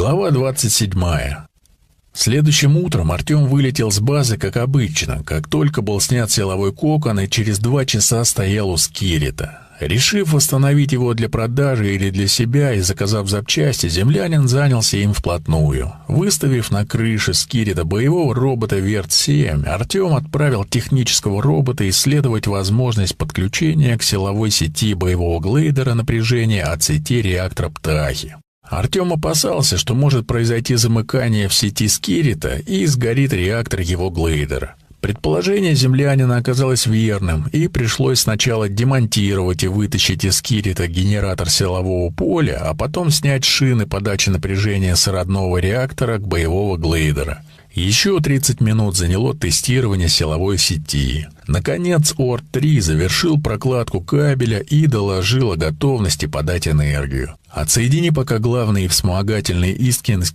Глава 27. Следующим утром Артем вылетел с базы, как обычно, как только был снят силовой кокон и через два часа стоял у Скирита. Решив восстановить его для продажи или для себя и заказав запчасти, землянин занялся им вплотную. Выставив на крыше Скирита боевого робота Верт-7, Артем отправил технического робота исследовать возможность подключения к силовой сети боевого глейдера напряжения от сети реактора Птахи. Артем опасался, что может произойти замыкание в сети Скирита и сгорит реактор его глейдера. Предположение землянина оказалось верным, и пришлось сначала демонтировать и вытащить из Кирита генератор силового поля, а потом снять шины подачи напряжения с родного реактора к боевого глейдера. Еще 30 минут заняло тестирование силовой сети. Наконец, ОР-3 завершил прокладку кабеля и доложил о готовности подать энергию. Отсоедини пока главный вспомогательный Искин с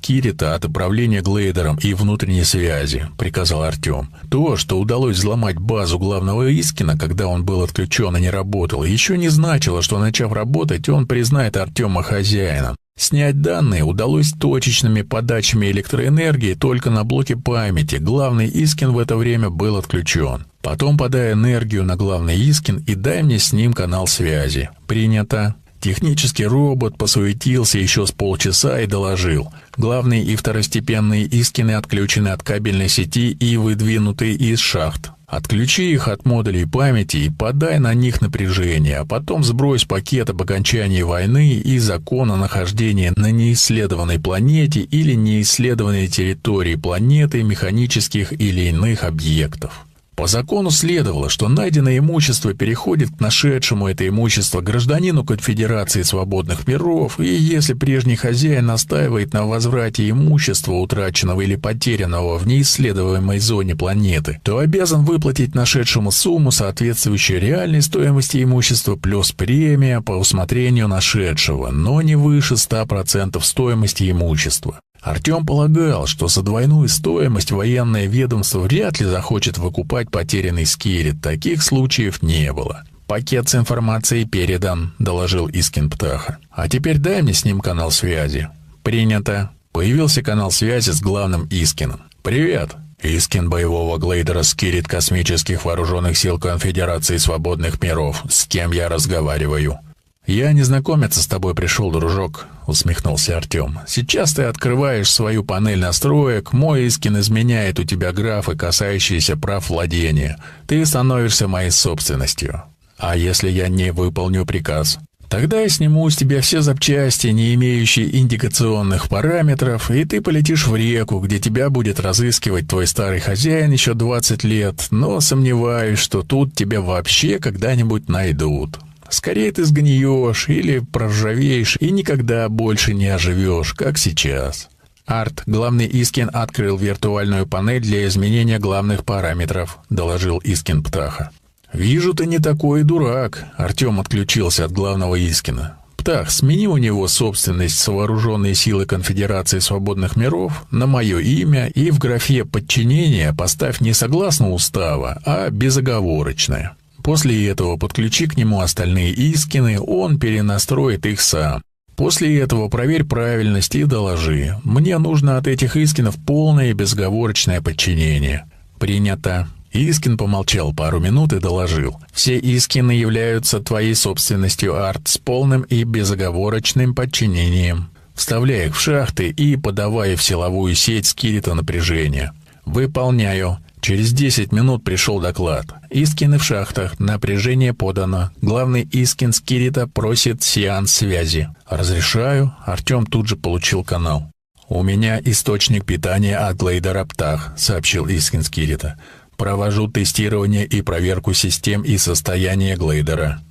от управления глейдером и внутренней связи, приказал Артем. То, что удалось взломать базу главного Искина, когда он был отключен и не работал, еще не значило, что начав работать, он признает Артема хозяином. Снять данные удалось точечными подачами электроэнергии только на блоке памяти. Главный Искин в это время был отключен. Потом подай энергию на главный Искин и дай мне с ним канал связи. Принято. Технический робот посуетился еще с полчаса и доложил. Главные и второстепенные Искины отключены от кабельной сети и выдвинуты из шахт. Отключи их от модулей памяти и подай на них напряжение, а потом сбрось пакет об окончании войны и закон о нахождении на неисследованной планете или неисследованной территории планеты механических или иных объектов. По закону следовало, что найденное имущество переходит к нашедшему это имущество гражданину Конфедерации Свободных Миров, и если прежний хозяин настаивает на возврате имущества, утраченного или потерянного в неисследуемой зоне планеты, то обязан выплатить нашедшему сумму, соответствующую реальной стоимости имущества, плюс премия по усмотрению нашедшего, но не выше 100% стоимости имущества. Артем полагал, что за двойную стоимость военное ведомство вряд ли захочет выкупать потерянный скирит. Таких случаев не было. «Пакет с информацией передан», — доложил Искин Птаха. «А теперь дай мне с ним канал связи». «Принято». Появился канал связи с главным Искином. «Привет». Искин боевого глейдера Скирит космических вооруженных сил Конфедерации Свободных Миров. С кем я разговариваю?» «Я не знакомиться с тобой пришел, дружок», — усмехнулся Артем. «Сейчас ты открываешь свою панель настроек, мой Искин изменяет у тебя графы, касающиеся прав владения. Ты становишься моей собственностью. А если я не выполню приказ?» Тогда я сниму с тебя все запчасти, не имеющие индикационных параметров, и ты полетишь в реку, где тебя будет разыскивать твой старый хозяин еще 20 лет, но сомневаюсь, что тут тебя вообще когда-нибудь найдут. Скорее ты сгниешь или проржавеешь и никогда больше не оживешь, как сейчас. Арт, главный Искин открыл виртуальную панель для изменения главных параметров, доложил Искин Птаха. Вижу, ты не такой дурак. Артем отключился от главного Искина. Птах, смени у него собственность с силы Конфедерации Свободных Миров на мое имя и в графе подчинения поставь не согласно устава, а безоговорочное. После этого подключи к нему остальные искины, он перенастроит их сам. После этого проверь правильность и доложи. Мне нужно от этих искинов полное и безговорочное подчинение. Принято. Искин помолчал пару минут и доложил. Все искины являются твоей собственностью, Арт, с полным и безоговорочным подчинением. Вставляй их в шахты и подавай в силовую сеть скирита напряжения. Выполняю. Через 10 минут пришел доклад. Искины в шахтах, напряжение подано. Главный Искин Скирита просит сеанс связи. Разрешаю. Артем тут же получил канал. «У меня источник питания от Глейдера Птах», — сообщил Искин Скирита. «Провожу тестирование и проверку систем и состояния Глейдера».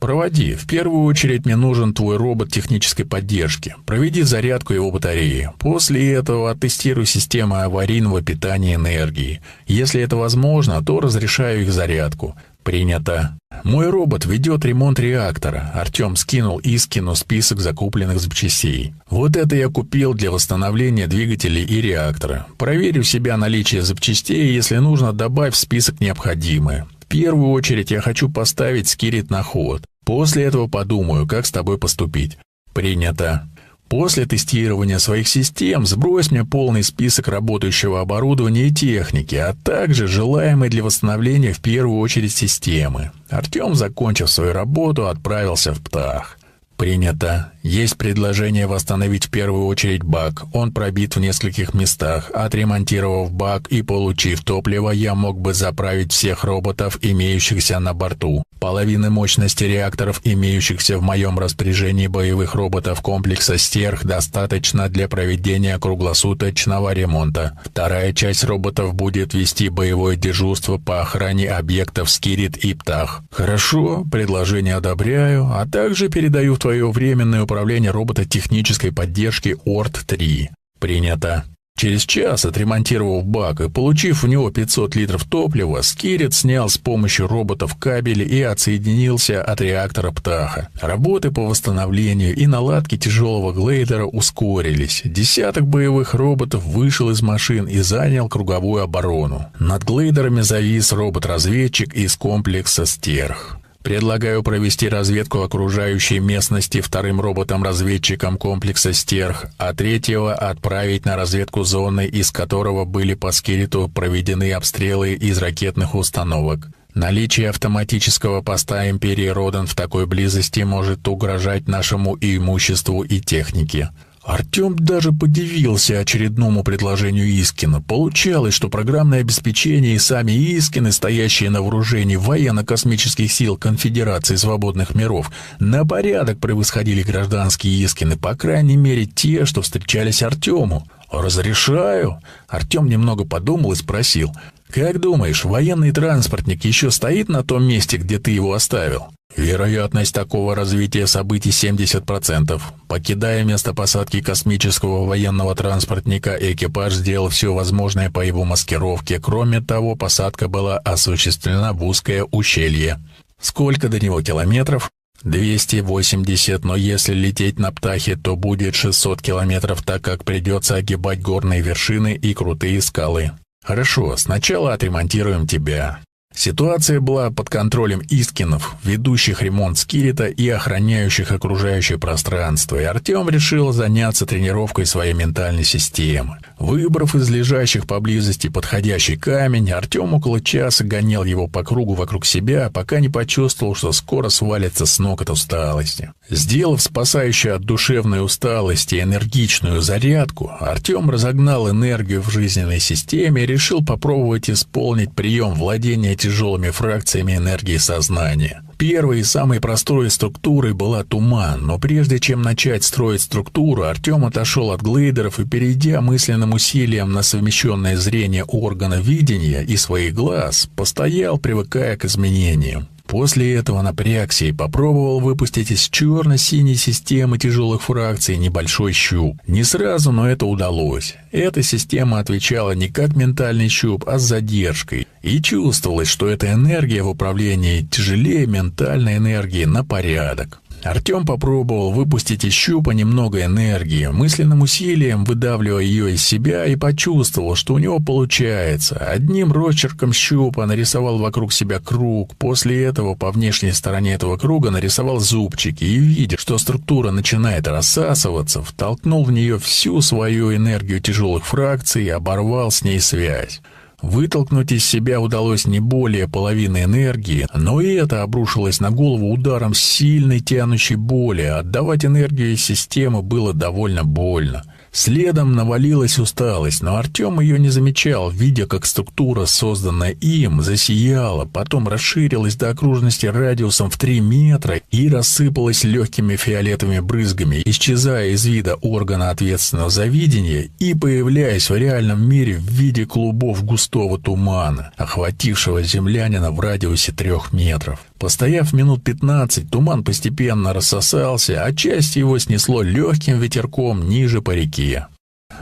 «Проводи. В первую очередь мне нужен твой робот технической поддержки. Проведи зарядку его батареи. После этого оттестируй систему аварийного питания энергии. Если это возможно, то разрешаю их зарядку. Принято. Мой робот ведет ремонт реактора. Артем скинул и скину список закупленных запчастей. Вот это я купил для восстановления двигателей и реактора. Проверю себя наличие запчастей, если нужно, добавь в список необходимое. В первую очередь я хочу поставить скирит на ход. После этого подумаю, как с тобой поступить. Принято. После тестирования своих систем сбрось мне полный список работающего оборудования и техники, а также желаемой для восстановления в первую очередь системы. Артем, закончив свою работу, отправился в ПТАХ. «Принято. Есть предложение восстановить в первую очередь бак. Он пробит в нескольких местах. Отремонтировав бак и получив топливо, я мог бы заправить всех роботов, имеющихся на борту. Половины мощности реакторов, имеющихся в моем распоряжении боевых роботов комплекса «Стерх», достаточно для проведения круглосуточного ремонта. Вторая часть роботов будет вести боевое дежурство по охране объектов «Скирит» и «Птах». Хорошо, предложение одобряю, а также передаю в твое временное управление робототехнической поддержки ОРТ-3. Принято. Через час, отремонтировав бак и получив в него 500 литров топлива, Скирит снял с помощью роботов кабели и отсоединился от реактора Птаха. Работы по восстановлению и наладке тяжелого глейдера ускорились. Десяток боевых роботов вышел из машин и занял круговую оборону. Над глейдерами завис робот-разведчик из комплекса «Стерх». Предлагаю провести разведку окружающей местности вторым роботом-разведчиком комплекса «Стерх», а третьего отправить на разведку зоны, из которого были по скелету проведены обстрелы из ракетных установок. Наличие автоматического поста Империи Родан в такой близости может угрожать нашему и имуществу, и технике. Артем даже подивился очередному предложению Искина. Получалось, что программное обеспечение и сами Искины, стоящие на вооружении военно-космических сил Конфедерации Свободных Миров, на порядок превосходили гражданские Искины, по крайней мере те, что встречались Артему. «Разрешаю?» Артем немного подумал и спросил. «Как думаешь, военный транспортник еще стоит на том месте, где ты его оставил?» Вероятность такого развития событий 70%. Покидая место посадки космического военного транспортника, экипаж сделал все возможное по его маскировке. Кроме того, посадка была осуществлена в узкое ущелье. Сколько до него километров? 280, но если лететь на птахе, то будет 600 километров, так как придется огибать горные вершины и крутые скалы. Хорошо, сначала отремонтируем тебя. Ситуация была под контролем Искинов, ведущих ремонт Скирита и охраняющих окружающее пространство, и Артем решил заняться тренировкой своей ментальной системы. Выбрав из лежащих поблизости подходящий камень, Артем около часа гонял его по кругу вокруг себя, пока не почувствовал, что скоро свалится с ног от усталости. Сделав спасающую от душевной усталости энергичную зарядку, Артем разогнал энергию в жизненной системе и решил попробовать исполнить прием владения тяжелыми фракциями энергии сознания. Первой и самой простой структурой была туман, но прежде чем начать строить структуру, Артем отошел от глейдеров и, перейдя мысленным усилием на совмещенное зрение органа видения и своих глаз, постоял, привыкая к изменениям. После этого напрягся и попробовал выпустить из черно-синей системы тяжелых фракций небольшой щуп. Не сразу, но это удалось. Эта система отвечала не как ментальный щуп, а с задержкой. И чувствовалось, что эта энергия в управлении тяжелее ментальной энергии на порядок. Артем попробовал выпустить из щупа немного энергии, мысленным усилием выдавливая ее из себя и почувствовал, что у него получается. Одним росчерком щупа нарисовал вокруг себя круг, после этого по внешней стороне этого круга нарисовал зубчики и, видя, что структура начинает рассасываться, втолкнул в нее всю свою энергию тяжелых фракций и оборвал с ней связь. Вытолкнуть из себя удалось не более половины энергии, но и это обрушилось на голову ударом сильной тянущей боли. Отдавать энергию из системы было довольно больно. Следом навалилась усталость, но Артем ее не замечал, видя, как структура, созданная им, засияла, потом расширилась до окружности радиусом в 3 метра и рассыпалась легкими фиолетовыми брызгами, исчезая из вида органа ответственного за видение и появляясь в реальном мире в виде клубов густого тумана, охватившего землянина в радиусе трех метров. Постояв минут пятнадцать, туман постепенно рассосался, а часть его снесло легким ветерком ниже по реке.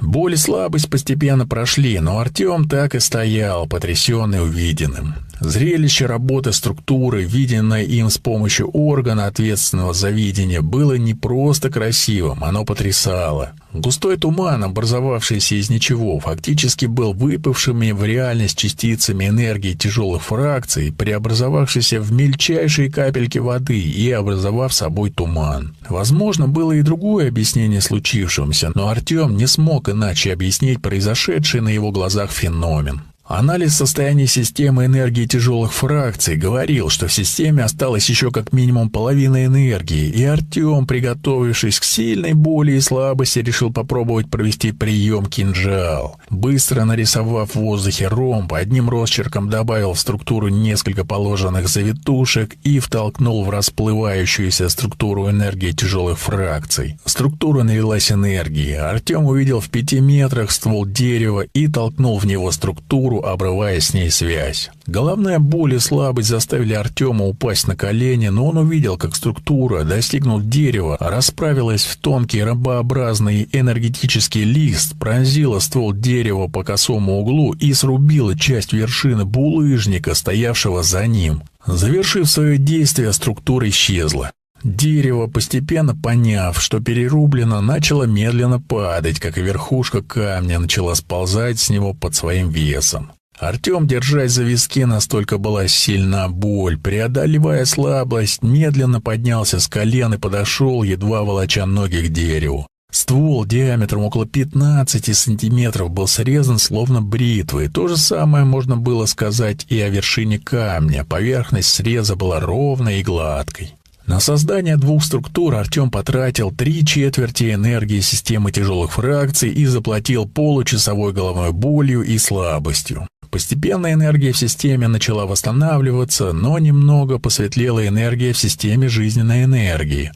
Боль и слабость постепенно прошли, но Артем так и стоял, потрясенный увиденным. Зрелище работы структуры, виденное им с помощью органа, ответственного за видение, было не просто красивым, оно потрясало. Густой туман, образовавшийся из ничего, фактически был выпавшими в реальность частицами энергии тяжелых фракций, преобразовавшийся в мельчайшие капельки воды и образовав собой туман. Возможно, было и другое объяснение случившемуся, но Артем не смог иначе объяснить произошедший на его глазах феномен. Анализ состояния системы энергии тяжелых фракций говорил, что в системе осталось еще как минимум половина энергии, и Артем, приготовившись к сильной боли и слабости, решил попробовать провести прием кинжал. Быстро нарисовав в воздухе ромб, одним росчерком добавил в структуру несколько положенных завитушек и втолкнул в расплывающуюся структуру энергии тяжелых фракций. Структура налилась энергией. Артем увидел в пяти метрах ствол дерева и толкнул в него структуру, обрывая с ней связь. Головная боль и слабость заставили Артема упасть на колени, но он увидел, как структура, достигнув дерева, расправилась в тонкий ромбообразный энергетический лист, пронзила ствол дерева по косому углу и срубила часть вершины булыжника, стоявшего за ним. Завершив свое действие, структура исчезла. Дерево, постепенно поняв, что перерублено, начало медленно падать, как и верхушка камня начала сползать с него под своим весом. Артем, держась за виски, настолько была сильна боль. Преодолевая слабость, медленно поднялся с колен и подошел, едва волоча ноги к дереву. Ствол диаметром около 15 сантиметров был срезан словно бритвой. То же самое можно было сказать и о вершине камня. Поверхность среза была ровной и гладкой. На создание двух структур Артем потратил три четверти энергии системы тяжелых фракций и заплатил получасовой головной болью и слабостью. Постепенно энергия в системе начала восстанавливаться, но немного посветлела энергия в системе жизненной энергии.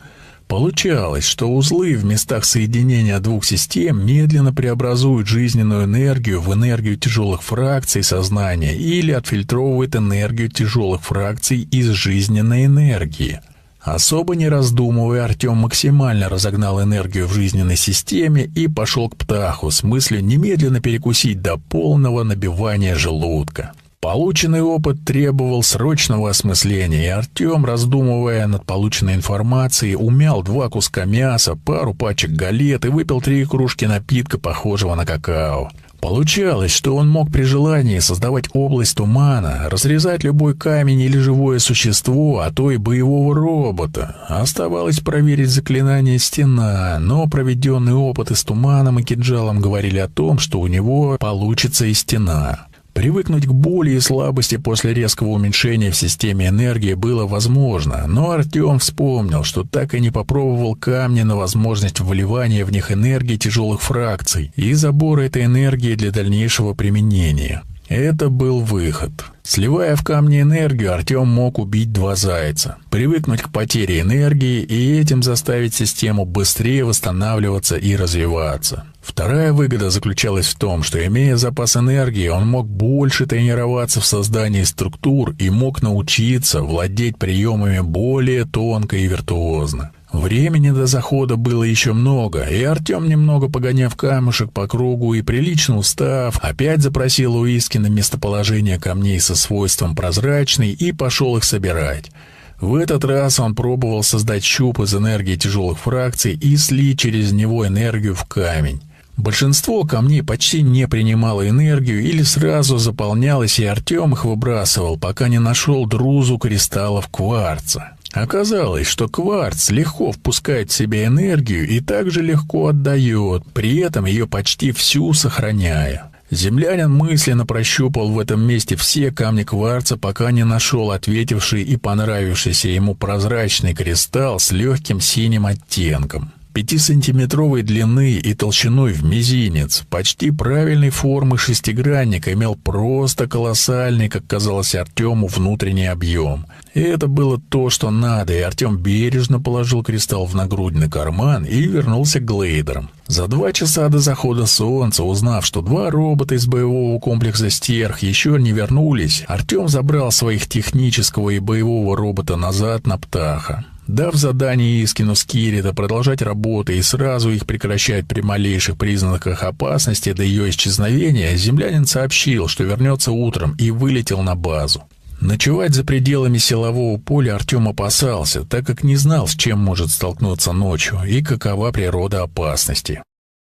Получалось, что узлы в местах соединения двух систем медленно преобразуют жизненную энергию в энергию тяжелых фракций сознания или отфильтровывают энергию тяжелых фракций из жизненной энергии – Особо не раздумывая, Артем максимально разогнал энергию в жизненной системе и пошел к птаху с мыслью немедленно перекусить до полного набивания желудка. Полученный опыт требовал срочного осмысления, и Артем, раздумывая над полученной информацией, умял два куска мяса, пару пачек галет и выпил три кружки напитка, похожего на какао. Получалось, что он мог при желании создавать область тумана, разрезать любой камень или живое существо, а то и боевого робота. Оставалось проверить заклинание «Стена», но проведенные опыты с туманом и кинжалом говорили о том, что у него получится и «Стена». Привыкнуть к боли и слабости после резкого уменьшения в системе энергии было возможно, но Артем вспомнил, что так и не попробовал камни на возможность вливания в них энергии тяжелых фракций и забора этой энергии для дальнейшего применения. Это был выход. Сливая в камни энергию, Артем мог убить два зайца, привыкнуть к потере энергии и этим заставить систему быстрее восстанавливаться и развиваться. Вторая выгода заключалась в том, что, имея запас энергии, он мог больше тренироваться в создании структур и мог научиться владеть приемами более тонко и виртуозно. Времени до захода было еще много, и Артем, немного погоняв камушек по кругу и прилично устав, опять запросил у Искина местоположение камней со свойством прозрачный и пошел их собирать. В этот раз он пробовал создать щуп из энергии тяжелых фракций и слить через него энергию в камень. Большинство камней почти не принимало энергию или сразу заполнялось, и Артем их выбрасывал, пока не нашел друзу кристаллов кварца. Оказалось, что кварц легко впускает в себя энергию и также легко отдает, при этом ее почти всю сохраняя. Землянин мысленно прощупал в этом месте все камни кварца, пока не нашел ответивший и понравившийся ему прозрачный кристалл с легким синим оттенком пятисантиметровой длины и толщиной в мизинец, почти правильной формы шестигранник имел просто колоссальный, как казалось Артему, внутренний объем. И это было то, что надо, и Артем бережно положил кристалл в нагрудный карман и вернулся к глейдерам. За два часа до захода солнца, узнав, что два робота из боевого комплекса «Стерх» еще не вернулись, Артем забрал своих технического и боевого робота назад на Птаха. Дав задание Искину с Кирита продолжать работы и сразу их прекращать при малейших признаках опасности до ее исчезновения, землянин сообщил, что вернется утром и вылетел на базу. Ночевать за пределами силового поля Артем опасался, так как не знал, с чем может столкнуться ночью и какова природа опасности.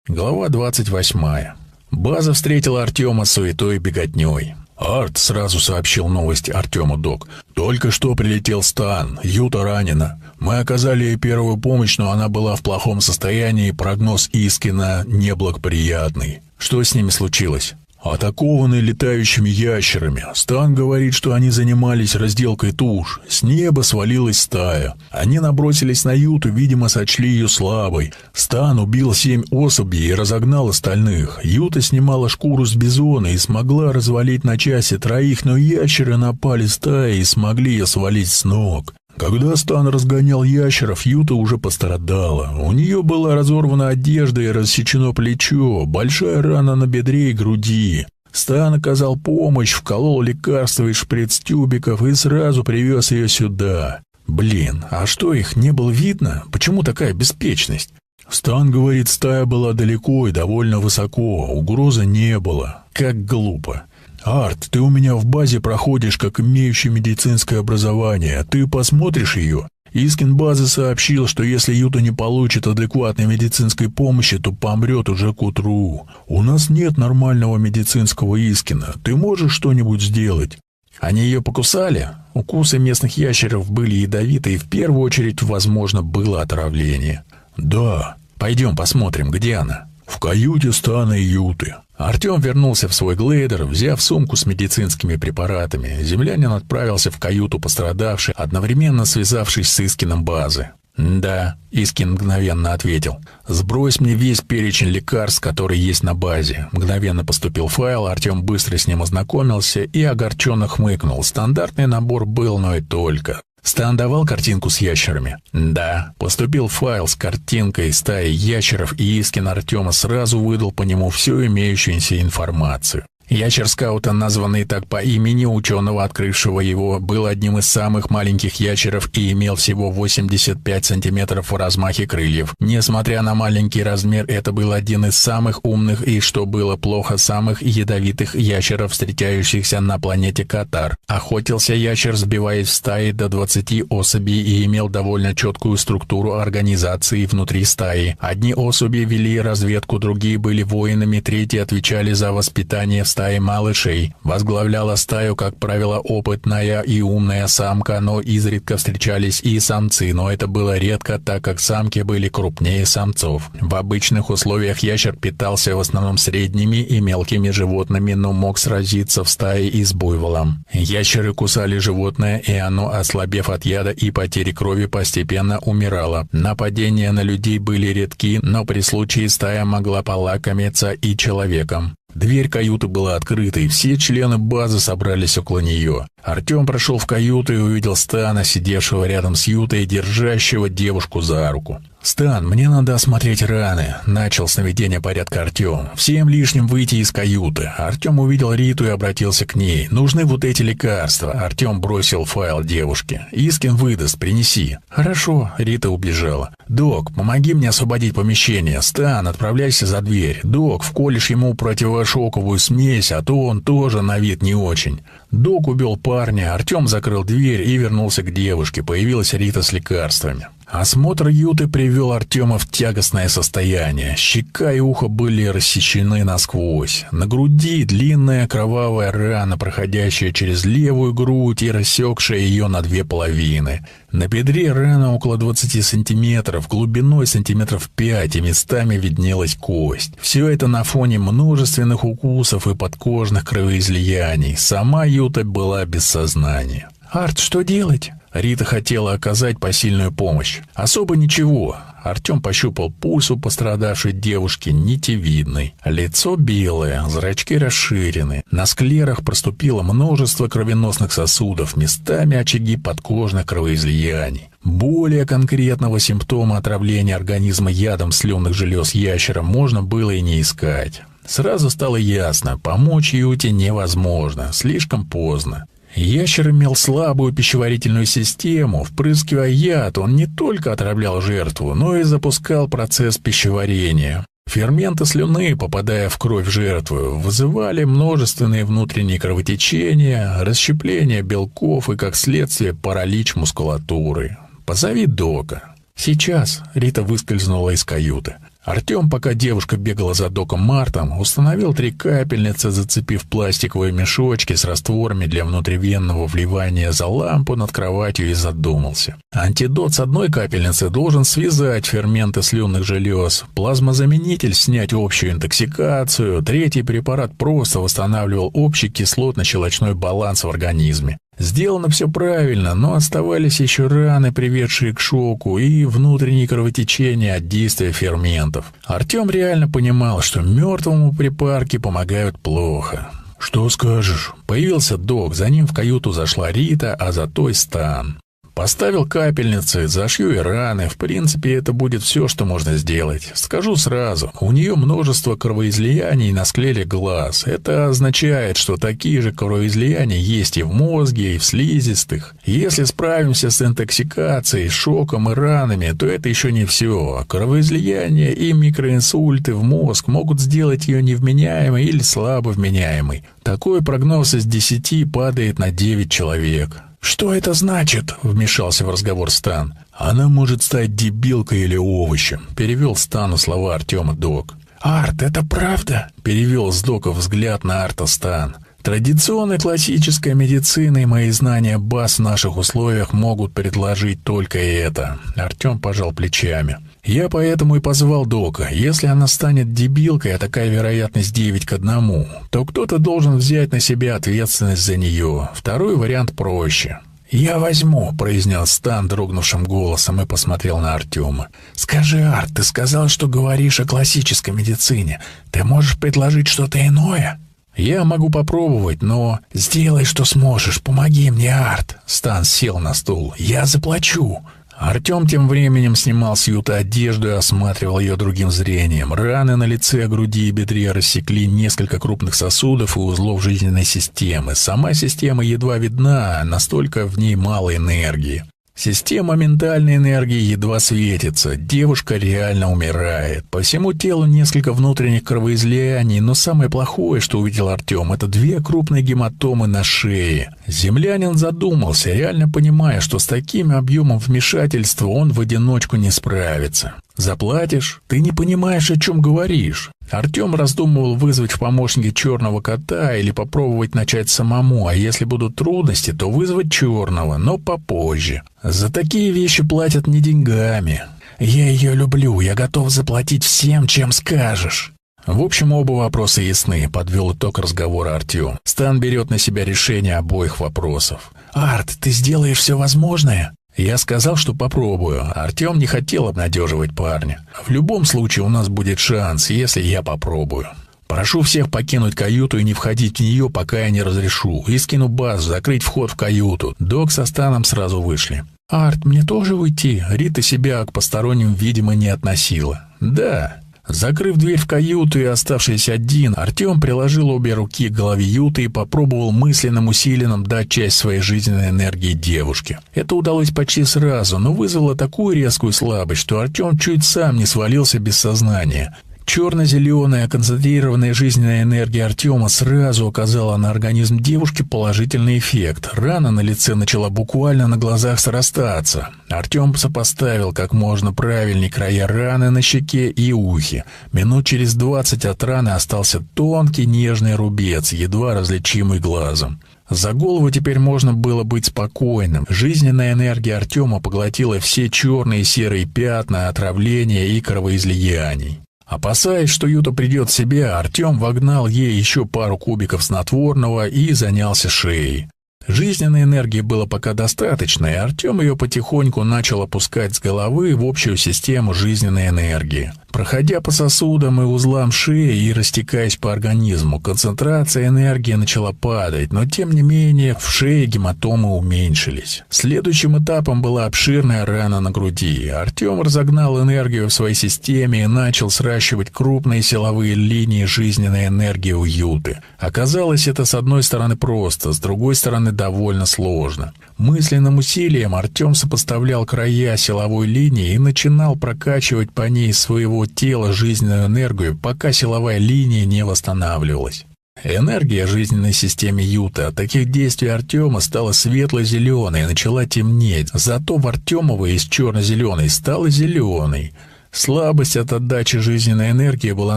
Глава 28. База встретила Артема суетой и беготней. «Арт», — сразу сообщил новость Артему док. «Только что прилетел Стан. Юта ранена. Мы оказали ей первую помощь, но она была в плохом состоянии, прогноз Искина неблагоприятный. Что с ними случилось?» Атакованы летающими ящерами. Стан говорит, что они занимались разделкой туш. С неба свалилась стая. Они набросились на Юту, видимо, сочли ее слабой. Стан убил семь особей и разогнал остальных. Юта снимала шкуру с бизона и смогла развалить на части троих, но ящеры напали стаи и смогли ее свалить с ног. Когда Стан разгонял ящеров, Юта уже пострадала. У нее была разорвана одежда и рассечено плечо, большая рана на бедре и груди. Стан оказал помощь, вколол лекарства из шприц-тюбиков и сразу привез ее сюда. Блин, а что, их не было видно? Почему такая беспечность? Стан говорит, стая была далеко и довольно высоко, угрозы не было. Как глупо. «Арт, ты у меня в базе проходишь как имеющий медицинское образование. Ты посмотришь ее?» Искин базы сообщил, что если Юта не получит адекватной медицинской помощи, то помрет уже к утру. У нас нет нормального медицинского Искина. Ты можешь что-нибудь сделать? Они ее покусали? Укусы местных ящеров были ядовиты, и в первую очередь, возможно, было отравление. Да. Пойдем посмотрим, где она. В каюте Стана Юты. Артем вернулся в свой глейдер, взяв сумку с медицинскими препаратами. Землянин отправился в каюту пострадавшей, одновременно связавшись с Искином базы. «Да», — Искин мгновенно ответил. «Сбрось мне весь перечень лекарств, который есть на базе». Мгновенно поступил файл, Артем быстро с ним ознакомился и огорченно хмыкнул. Стандартный набор был, но и только. Стан давал картинку с ящерами? Да. Поступил файл с картинкой стаи ящеров, и Искин Артема сразу выдал по нему всю имеющуюся информацию. Ящер скаута, названный так по имени ученого, открывшего его, был одним из самых маленьких ящеров и имел всего 85 сантиметров в размахе крыльев. Несмотря на маленький размер, это был один из самых умных и, что было плохо, самых ядовитых ящеров, встречающихся на планете Катар. Охотился ящер, сбиваясь в стаи до 20 особей и имел довольно четкую структуру организации внутри стаи. Одни особи вели разведку, другие были воинами, третьи отвечали за воспитание в стаи малышей. Возглавляла стаю, как правило, опытная и умная самка, но изредка встречались и самцы, но это было редко, так как самки были крупнее самцов. В обычных условиях ящер питался в основном средними и мелкими животными, но мог сразиться в стае и с буйволом. Ящеры кусали животное, и оно, ослабев от яда и потери крови, постепенно умирало. Нападения на людей были редки, но при случае стая могла полакомиться и человеком. Дверь каюты была открыта, и все члены базы собрались около нее. Артем прошел в каюту и увидел Стана, сидевшего рядом с Ютой и держащего девушку за руку. «Стан, мне надо осмотреть раны», — начал с наведения порядка Артем. «Всем лишним выйти из каюты». Артем увидел Риту и обратился к ней. «Нужны вот эти лекарства». Артем бросил файл девушке. «Искин выдаст, принеси». «Хорошо», — Рита убежала. «Док, помоги мне освободить помещение. Стан, отправляйся за дверь. Док, вколешь ему противошоковую смесь, а то он тоже на вид не очень». Док убил парня, Артем закрыл дверь и вернулся к девушке. Появилась Рита с лекарствами. Осмотр Юты привел Артема в тягостное состояние. Щека и ухо были рассечены насквозь. На груди длинная кровавая рана, проходящая через левую грудь и рассекшая ее на две половины. На бедре рана около 20 сантиметров, глубиной сантиметров 5, и местами виднелась кость. Все это на фоне множественных укусов и подкожных кровоизлияний. Сама Юта была без сознания. «Арт, что делать?» Рита хотела оказать посильную помощь. Особо ничего. Артем пощупал пульс у пострадавшей девушки, нитевидный. Лицо белое, зрачки расширены. На склерах проступило множество кровеносных сосудов, местами очаги подкожных кровоизлияний. Более конкретного симптома отравления организма ядом слюнных желез ящера можно было и не искать. Сразу стало ясно, помочь Юте невозможно, слишком поздно. Ящер имел слабую пищеварительную систему. Впрыскивая яд, он не только отравлял жертву, но и запускал процесс пищеварения. Ферменты слюны, попадая в кровь жертвы, вызывали множественные внутренние кровотечения, расщепление белков и, как следствие, паралич мускулатуры. «Позови Дока». «Сейчас», — Рита выскользнула из каюты. Артем, пока девушка бегала за доком Мартом, установил три капельницы, зацепив пластиковые мешочки с растворами для внутривенного вливания за лампу над кроватью и задумался. Антидот с одной капельницы должен связать ферменты слюнных желез, плазмозаменитель снять общую интоксикацию, третий препарат просто восстанавливал общий кислотно-щелочной баланс в организме. Сделано все правильно, но оставались еще раны, приведшие к шоку, и внутренние кровотечения от действия ферментов. Артем реально понимал, что мертвому припарки помогают плохо. «Что скажешь?» Появился док, за ним в каюту зашла Рита, а за той Стан. Поставил капельницы, зашью и раны. В принципе, это будет все, что можно сделать. Скажу сразу, у нее множество кровоизлияний на склере глаз. Это означает, что такие же кровоизлияния есть и в мозге, и в слизистых. Если справимся с интоксикацией, шоком и ранами, то это еще не все. Кровоизлияния и микроинсульты в мозг могут сделать ее невменяемой или слабо вменяемой. Такой прогноз из 10 падает на 9 человек. «Что это значит?» — вмешался в разговор Стан. «Она может стать дебилкой или овощем», — перевел Стану слова Артема Док. «Арт, это правда?» — перевел с Дока взгляд на Арта Стан. Традиционной классической медицины мои знания баз в наших условиях могут предложить только это. Артем пожал плечами. Я поэтому и позвал Дока. Если она станет дебилкой, а такая вероятность 9 к 1, то кто-то должен взять на себя ответственность за нее. Второй вариант проще. «Я возьму», — произнес Стан дрогнувшим голосом и посмотрел на Артема. «Скажи, Арт, ты сказал, что говоришь о классической медицине. Ты можешь предложить что-то иное?» «Я могу попробовать, но...» «Сделай, что сможешь. Помоги мне, Арт!» Стан сел на стул. «Я заплачу!» Артем тем временем снимал с Юта одежду и осматривал ее другим зрением. Раны на лице, груди и бедре рассекли несколько крупных сосудов и узлов жизненной системы. Сама система едва видна, настолько в ней мало энергии. Система ментальной энергии едва светится, девушка реально умирает. По всему телу несколько внутренних кровоизлияний, но самое плохое, что увидел Артем, это две крупные гематомы на шее. Землянин задумался, реально понимая, что с таким объемом вмешательства он в одиночку не справится. «Заплатишь? Ты не понимаешь, о чем говоришь». Артем раздумывал вызвать в помощники черного кота или попробовать начать самому, а если будут трудности, то вызвать черного, но попозже. За такие вещи платят не деньгами. «Я ее люблю, я готов заплатить всем, чем скажешь». В общем, оба вопроса ясны, подвел итог разговора Артем. Стан берет на себя решение обоих вопросов. «Арт, ты сделаешь все возможное?» Я сказал, что попробую. Артем не хотел обнадеживать парня. В любом случае у нас будет шанс, если я попробую. Прошу всех покинуть каюту и не входить в нее, пока я не разрешу. И скину базу, закрыть вход в каюту. Док со Станом сразу вышли. «Арт, мне тоже уйти?» Рита себя к посторонним, видимо, не относила. «Да, Закрыв дверь в каюту и оставшись один, Артем приложил обе руки к голове Юты и попробовал мысленным усилием дать часть своей жизненной энергии девушке. Это удалось почти сразу, но вызвало такую резкую слабость, что Артем чуть сам не свалился без сознания. Черно-зеленая концентрированная жизненная энергия Артема сразу оказала на организм девушки положительный эффект. Рана на лице начала буквально на глазах срастаться. Артем сопоставил как можно правильнее края раны на щеке и ухе. Минут через двадцать от раны остался тонкий нежный рубец, едва различимый глазом. За голову теперь можно было быть спокойным. Жизненная энергия Артема поглотила все черные и серые пятна, отравления и кровоизлияний. Опасаясь, что Юта придет в себя, Артем вогнал ей еще пару кубиков снотворного и занялся шеей. Жизненной энергии было пока достаточно, и Артем ее потихоньку начал опускать с головы в общую систему жизненной энергии. Проходя по сосудам и узлам шеи и растекаясь по организму, концентрация энергии начала падать, но тем не менее в шее гематомы уменьшились. Следующим этапом была обширная рана на груди. Артем разогнал энергию в своей системе и начал сращивать крупные силовые линии жизненной энергии уюты. Оказалось, это с одной стороны просто, с другой стороны довольно сложно. Мысленным усилием Артем сопоставлял края силовой линии и начинал прокачивать по ней своего тела жизненную энергию, пока силовая линия не восстанавливалась. Энергия жизненной системе Юта от таких действий Артема стала светло-зеленой и начала темнеть, зато в Артемовой из черно-зеленой стала зеленой. Слабость от отдачи жизненной энергии была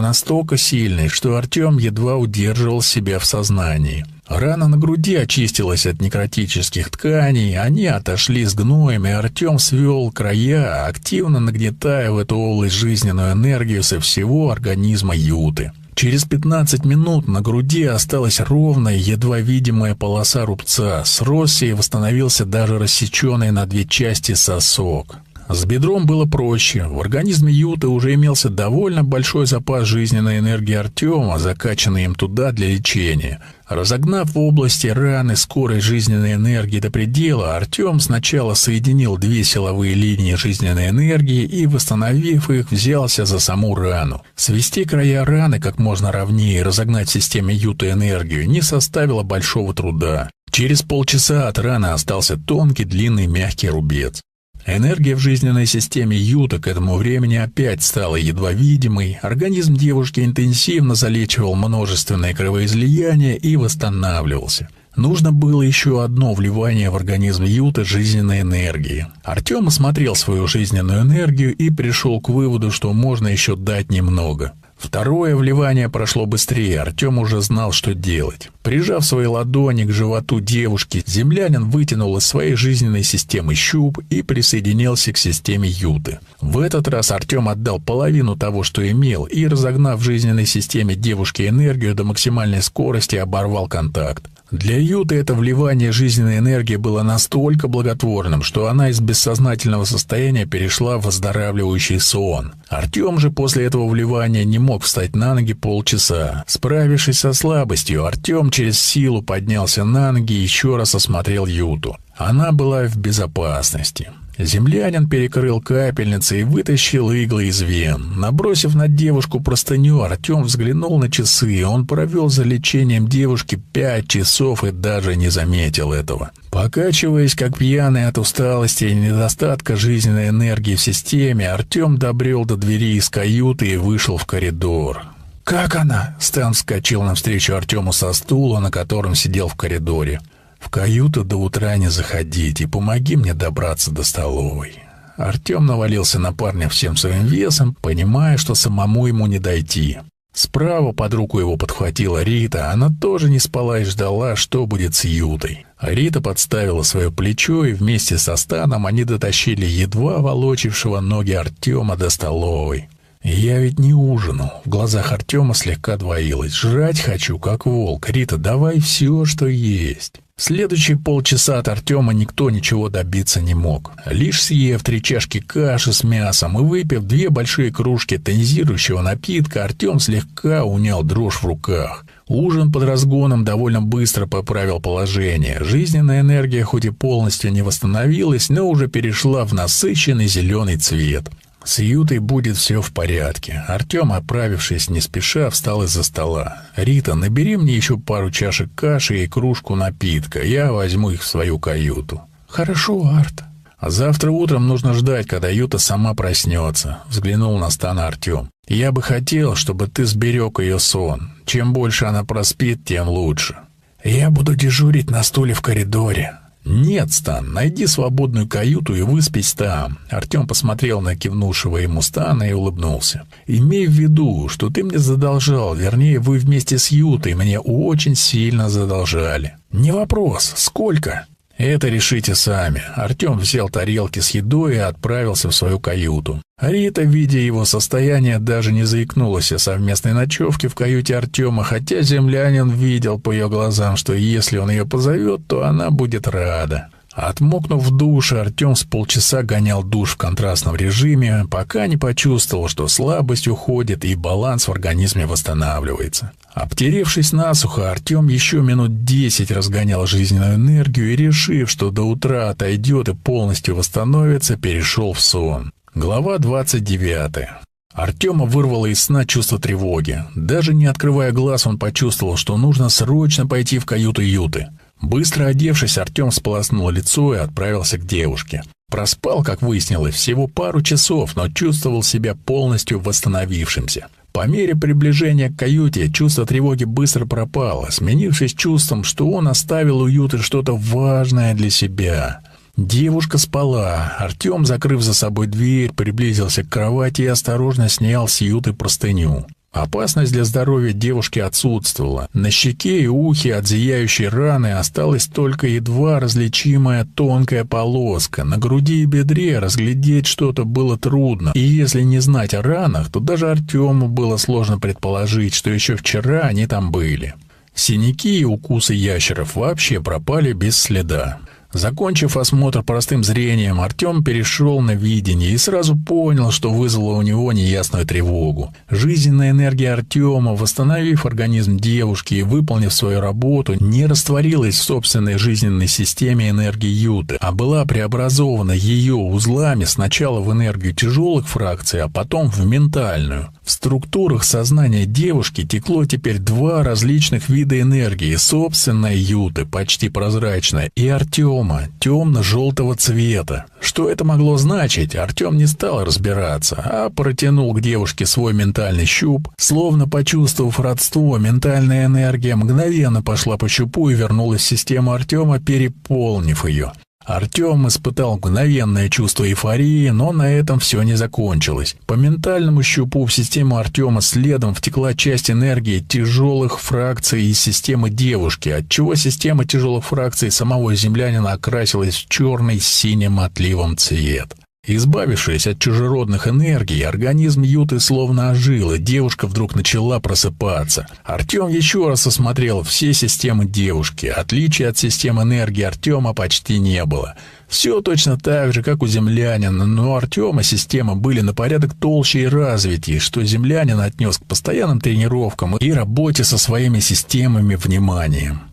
настолько сильной, что Артем едва удерживал себя в сознании. Рана на груди очистилась от некротических тканей, они отошли с гноем, и Артем свел края, активно нагнетая в эту область жизненную энергию со всего организма Юты. Через 15 минут на груди осталась ровная, едва видимая полоса рубца. Сросся и восстановился даже рассеченный на две части сосок. С бедром было проще. В организме Юты уже имелся довольно большой запас жизненной энергии Артема, закачанный им туда для лечения. Разогнав в области раны скорость жизненной энергии до предела, Артем сначала соединил две силовые линии жизненной энергии и, восстановив их, взялся за саму рану. Свести края раны как можно ровнее и разогнать в системе Юты энергию не составило большого труда. Через полчаса от раны остался тонкий, длинный, мягкий рубец. Энергия в жизненной системе Юта к этому времени опять стала едва видимой, организм девушки интенсивно залечивал множественные кровоизлияния и восстанавливался. Нужно было еще одно вливание в организм Юта жизненной энергии. Артем осмотрел свою жизненную энергию и пришел к выводу, что можно еще дать немного. Второе вливание прошло быстрее, Артем уже знал, что делать. Прижав свои ладони к животу девушки, землянин вытянул из своей жизненной системы щуп и присоединился к системе Юты. В этот раз Артем отдал половину того, что имел, и, разогнав в жизненной системе девушки энергию до максимальной скорости, оборвал контакт. Для Юты это вливание жизненной энергии было настолько благотворным, что она из бессознательного состояния перешла в выздоравливающий сон. Артем же после этого вливания не мог встать на ноги полчаса. Справившись со слабостью, Артем через силу поднялся на ноги и еще раз осмотрел Юту. Она была в безопасности. Землянин перекрыл капельницы и вытащил иглы из вен. Набросив на девушку простыню, Артем взглянул на часы. Он провел за лечением девушки пять часов и даже не заметил этого. Покачиваясь, как пьяный от усталости и недостатка жизненной энергии в системе, Артем добрел до двери из каюты и вышел в коридор. «Как она?» Стэн вскочил навстречу Артему со стула, на котором сидел в коридоре. В каюту до утра не заходить и помоги мне добраться до столовой. Артем навалился на парня всем своим весом, понимая, что самому ему не дойти. Справа под руку его подхватила Рита, она тоже не спала и ждала, что будет с Ютой. Рита подставила свое плечо, и вместе со Станом они дотащили едва волочившего ноги Артема до столовой. «Я ведь не ужинал». В глазах Артема слегка двоилось. «Жрать хочу, как волк. Рита, давай все, что есть». Следующие полчаса от Артема никто ничего добиться не мог. Лишь съев три чашки каши с мясом и выпив две большие кружки тонизирующего напитка, Артем слегка унял дрожь в руках. Ужин под разгоном довольно быстро поправил положение. Жизненная энергия хоть и полностью не восстановилась, но уже перешла в насыщенный зеленый цвет. С Ютой будет все в порядке. Артем, оправившись не спеша, встал из-за стола. «Рита, набери мне еще пару чашек каши и кружку напитка. Я возьму их в свою каюту». «Хорошо, Арт». А завтра утром нужно ждать, когда Юта сама проснется», — взглянул на Стана Артем. «Я бы хотел, чтобы ты сберег ее сон. Чем больше она проспит, тем лучше». «Я буду дежурить на стуле в коридоре», «Нет, Стан, найди свободную каюту и выспись там». Артем посмотрел на кивнувшего ему Стана и улыбнулся. «Имей в виду, что ты мне задолжал, вернее, вы вместе с Ютой мне очень сильно задолжали». «Не вопрос. Сколько?» «Это решите сами». Артем взял тарелки с едой и отправился в свою каюту. Рита, видя его состояние, даже не заикнулась о совместной ночевке в каюте Артема, хотя землянин видел по ее глазам, что если он ее позовет, то она будет рада. Отмокнув в душе, Артем с полчаса гонял душ в контрастном режиме, пока не почувствовал, что слабость уходит и баланс в организме восстанавливается. Обтеревшись насухо, Артем еще минут десять разгонял жизненную энергию и, решив, что до утра отойдет и полностью восстановится, перешел в сон. Глава 29. Артема вырвало из сна чувство тревоги. Даже не открывая глаз, он почувствовал, что нужно срочно пойти в каюту Юты. Быстро одевшись, Артем сполоснул лицо и отправился к девушке. Проспал, как выяснилось, всего пару часов, но чувствовал себя полностью восстановившимся. По мере приближения к каюте чувство тревоги быстро пропало, сменившись чувством, что он оставил уют и что-то важное для себя. Девушка спала. Артем, закрыв за собой дверь, приблизился к кровати и осторожно снял с юты простыню. Опасность для здоровья девушки отсутствовала. На щеке и ухе от зияющей раны осталась только едва различимая тонкая полоска. На груди и бедре разглядеть что-то было трудно. И если не знать о ранах, то даже Артему было сложно предположить, что еще вчера они там были. Синяки и укусы ящеров вообще пропали без следа. Закончив осмотр простым зрением, Артем перешел на видение и сразу понял, что вызвало у него неясную тревогу. Жизненная энергия Артема, восстановив организм девушки и выполнив свою работу, не растворилась в собственной жизненной системе энергии Юты, а была преобразована ее узлами сначала в энергию тяжелых фракций, а потом в ментальную. В структурах сознания девушки текло теперь два различных вида энергии, собственная Юты, почти прозрачная, и Артема, темно-желтого цвета. Что это могло значить, Артем не стал разбираться, а протянул к девушке свой ментальный щуп. Словно почувствовав родство, ментальная энергия мгновенно пошла по щупу и вернулась в систему Артема, переполнив ее. Артем испытал мгновенное чувство эйфории, но на этом все не закончилось. По ментальному щупу в систему Артема следом втекла часть энергии тяжелых фракций из системы девушки, отчего система тяжелых фракций самого землянина окрасилась в черный с синим отливом цвет. Избавившись от чужеродных энергий, организм Юты словно ожил, и девушка вдруг начала просыпаться. Артем еще раз осмотрел все системы девушки. Отличия от систем энергии Артема почти не было. Все точно так же, как у землянина, но у Артема системы были на порядок толще и развитее, что землянин отнес к постоянным тренировкам и работе со своими системами вниманием.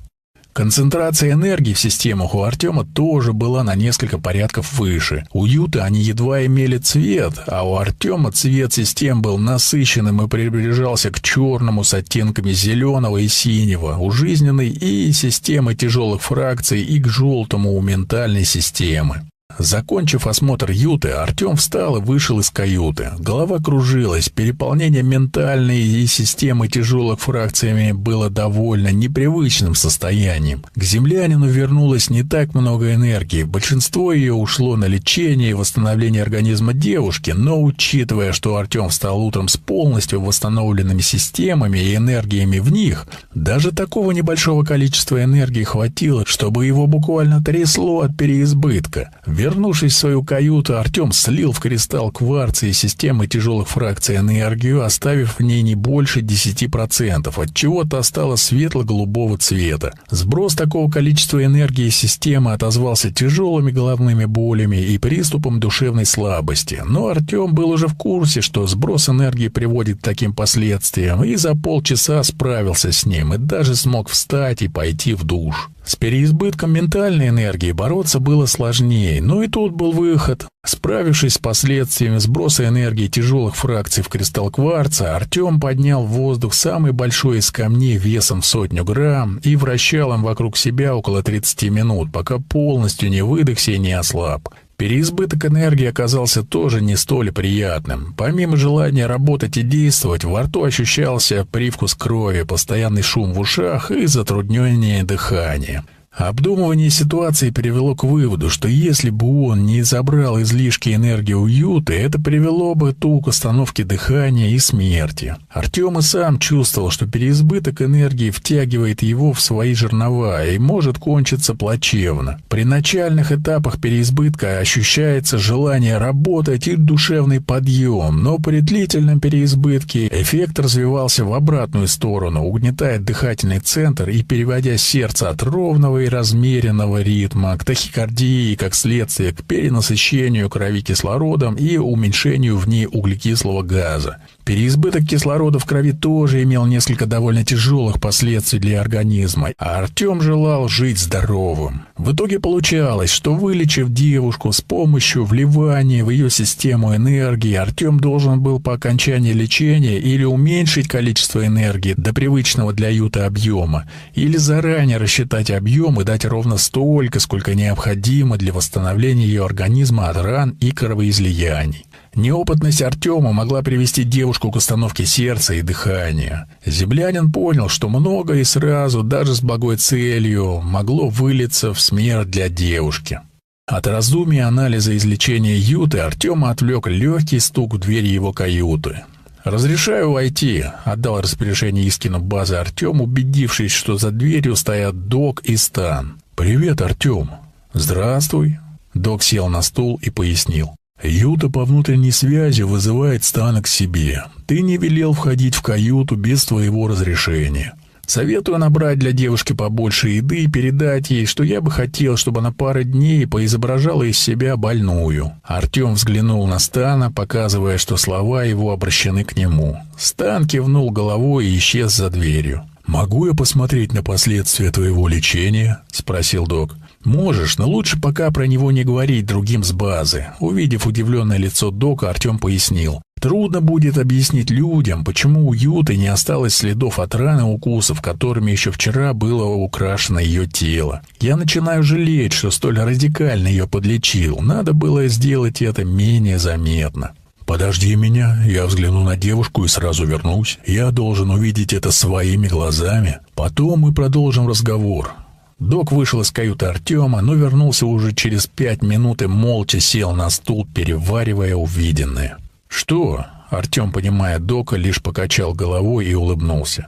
Концентрация энергии в системах у Артема тоже была на несколько порядков выше. У Юты они едва имели цвет, а у Артема цвет систем был насыщенным и приближался к черному с оттенками зеленого и синего, у жизненной и системы тяжелых фракций, и к желтому у ментальной системы. Закончив осмотр юты, Артем встал и вышел из каюты. Голова кружилась, переполнение ментальной и системы тяжелых фракциями было довольно непривычным состоянием. К землянину вернулось не так много энергии, большинство ее ушло на лечение и восстановление организма девушки, но учитывая, что Артем встал утром с полностью восстановленными системами и энергиями в них, даже такого небольшого количества энергии хватило, чтобы его буквально трясло от переизбытка. Вернувшись в свою каюту, Артем слил в кристалл кварца и системы тяжелых фракций энергию, оставив в ней не больше 10%, от чего-то стало светло-голубого цвета. Сброс такого количества энергии системы отозвался тяжелыми головными болями и приступом душевной слабости. Но Артем был уже в курсе, что сброс энергии приводит к таким последствиям, и за полчаса справился с ним, и даже смог встать и пойти в душ. С переизбытком ментальной энергии бороться было сложнее, но и тут был выход. Справившись с последствиями сброса энергии тяжелых фракций в кристалл кварца, Артем поднял в воздух самый большой из камней весом в сотню грамм и вращал им вокруг себя около 30 минут, пока полностью не выдохся и не ослаб. Переизбыток энергии оказался тоже не столь приятным. Помимо желания работать и действовать, во рту ощущался привкус крови, постоянный шум в ушах и затруднение дыхания. Обдумывание ситуации привело к выводу, что если бы он не забрал излишки энергии уюта, это привело бы ту к остановке дыхания и смерти. Артем и сам чувствовал, что переизбыток энергии втягивает его в свои жернова и может кончиться плачевно. При начальных этапах переизбытка ощущается желание работать и душевный подъем, но при длительном переизбытке эффект развивался в обратную сторону, угнетая дыхательный центр и переводя сердце от ровного и размеренного ритма, к тахикардии, как следствие, к перенасыщению крови кислородом и уменьшению в ней углекислого газа. Переизбыток кислорода в крови тоже имел несколько довольно тяжелых последствий для организма, а Артем желал жить здоровым. В итоге получалось, что вылечив девушку с помощью вливания в ее систему энергии, Артем должен был по окончании лечения или уменьшить количество энергии до привычного для Юта объема, или заранее рассчитать объем и дать ровно столько, сколько необходимо для восстановления ее организма от ран и кровоизлияний. Неопытность Артема могла привести девушку к остановке сердца и дыхания. Землянин понял, что много и сразу, даже с благой целью, могло вылиться в смерть для девушки. От раздумий анализа излечения Юты Артема отвлек легкий стук в дверь его каюты. «Разрешаю войти», — отдал распоряжение Искину базы Артем, убедившись, что за дверью стоят Док и Стан. «Привет, Артем». «Здравствуй». Док сел на стул и пояснил. Юта по внутренней связи вызывает Стана к себе. Ты не велел входить в каюту без твоего разрешения. Советую набрать для девушки побольше еды и передать ей, что я бы хотел, чтобы она пару дней поизображала из себя больную. Артем взглянул на Стана, показывая, что слова его обращены к нему. Стан кивнул головой и исчез за дверью. «Могу я посмотреть на последствия твоего лечения?» — спросил док. «Можешь, но лучше пока про него не говорить другим с базы». Увидев удивленное лицо Дока, Артем пояснил. «Трудно будет объяснить людям, почему у Юты не осталось следов от раны укусов, которыми еще вчера было украшено ее тело. Я начинаю жалеть, что столь радикально ее подлечил. Надо было сделать это менее заметно». «Подожди меня, я взгляну на девушку и сразу вернусь. Я должен увидеть это своими глазами. Потом мы продолжим разговор. Док вышел из каюты Артема, но вернулся уже через пять минут и молча сел на стул, переваривая увиденное. «Что?» — Артем, понимая Дока, лишь покачал головой и улыбнулся.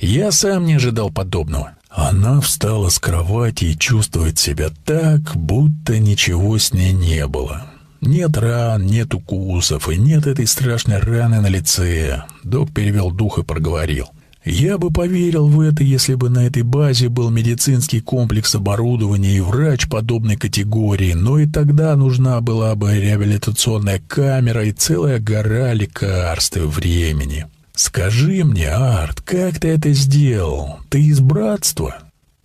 «Я сам не ожидал подобного». Она встала с кровати и чувствует себя так, будто ничего с ней не было. Нет ран, нет укусов и нет этой страшной раны на лице. Док перевел дух и проговорил. Я бы поверил в это, если бы на этой базе был медицинский комплекс оборудования и врач подобной категории, но и тогда нужна была бы реабилитационная камера и целая гора лекарств и времени. Скажи мне, Арт, как ты это сделал? Ты из братства?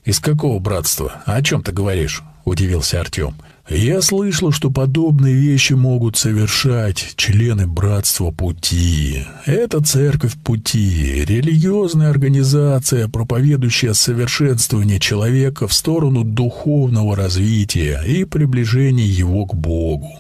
Из какого братства? О чем ты говоришь? Удивился Артем. Я слышал, что подобные вещи могут совершать члены Братства Пути. Это Церковь Пути, религиозная организация, проповедующая совершенствование человека в сторону духовного развития и приближения его к Богу.